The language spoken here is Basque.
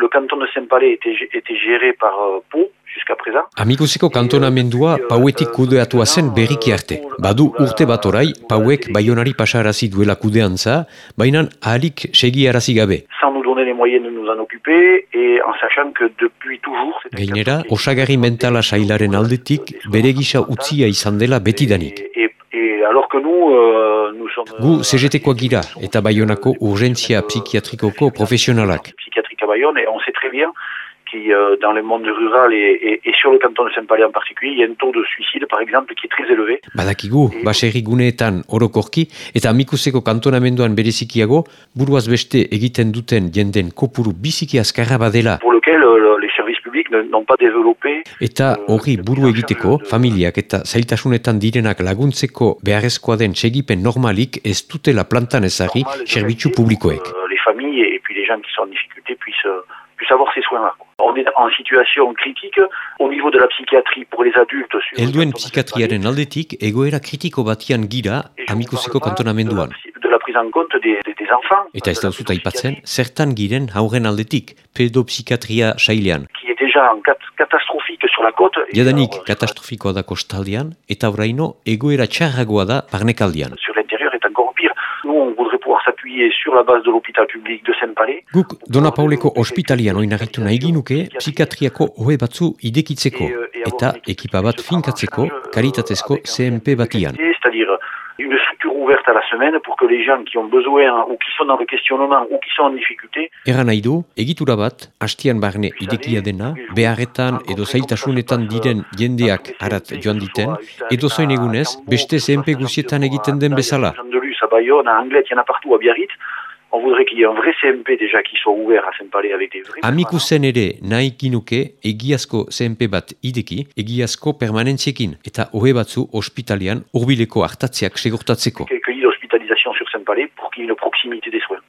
le canton de Saint-Palais était, était géré par euh, Pau jusqu'à présent. Amikuseko kantonamendua pauetik kudeatua zen berriki arte. Badu urte bat orai, pauek baionari pasarazi duela kudeantza, baina ahalik segiarazi gabe. Sans nous donner les moyens de nous en occuper, et en sachant que depuis toujours... Gainera, osagarri mentala sailaren aldetik bere gisa utzia izan dela betidanik. Et, et, et alors que nous, euh, nous sommes... Gu CGT-koak gira eta baionako urgentzia psikiatrikoko profesionalak. Bayonne et on sait très bien qu'il euh, dans le monde rural et, et, et sur le canton de Saint-Palais en particulier, il y a un taux de suicide par exemple qui est très élevé. Badakigu, baserri guneetan orokorki eta amikuseko kantonamenduan berezikiago, buruaz beste egiten duten jenden kopuru biziki azkarra badela. pour lequel euh, les services publics n'ont pas développé Eta horri buru egiteko, familiak eta zailtasunetan direnak laguntzeko beharrezkoa den segipen normalik ez dutela plantan ezagri normal de rester, publikoek. Euh, les familles et puis les gens qui sont en difficulté puissent, euh, puissent avoir ces soins-là. On est en situation critique au niveau de la psychiatrie pour les adultes. Helduen de psikiatriaren aldetik egoera kritiko batian gira amikuseko kantonamenduan. De la, prise en compte des, des, des enfants. Eta ez dauzut aipatzen, pédopsychiatrie, zertan giren hauren aldetik, pedopsikiatria sailean. Qui est déjà en cat- catastrophique sur la côte. Jadanik alors, katastrofikoa da kostaldean, eta oraino egoera txarragoa da barnekaldian. sur l'intérieur est encore pire. Nous, on voudrait s'appuyer sur la base de l'hôpital public de Saint-Palais. Guk Dona Pauleko ospitalian oinarritu nahi ginuke psikiatriako hobe batzu idekitzeko eta ekipa bat finkatzeko kalitatezko CMP batian. C'est-à-dire une structure ouverte à la semaine pour que les gens qui ont besoin ou qui sont dans le questionnement ou qui sont en difficulté Eran nahi du, egitura bat, hastian barne idekia dena, beharretan edo zailtasunetan diren jendeak harat joan diten, edo zoin egunez, beste CMP guzietan egiten den bezala. À Bayonne, à Anglet, il y en a partout, à Biarritz. On voudrait qu'il y ait un vrai CMP déjà qui soit ouvert à Saint-Palais avec des vrais Amikuzen ere nahi ginuke egiazko CMP bat ideki, egiazko permanentziekin, eta hobe batzu ospitalian urbileko hartatzeak segurtatzeko. quelques lits d'hospitalisation sur Saint-Palais pour qu'il y ait une proximité des soins.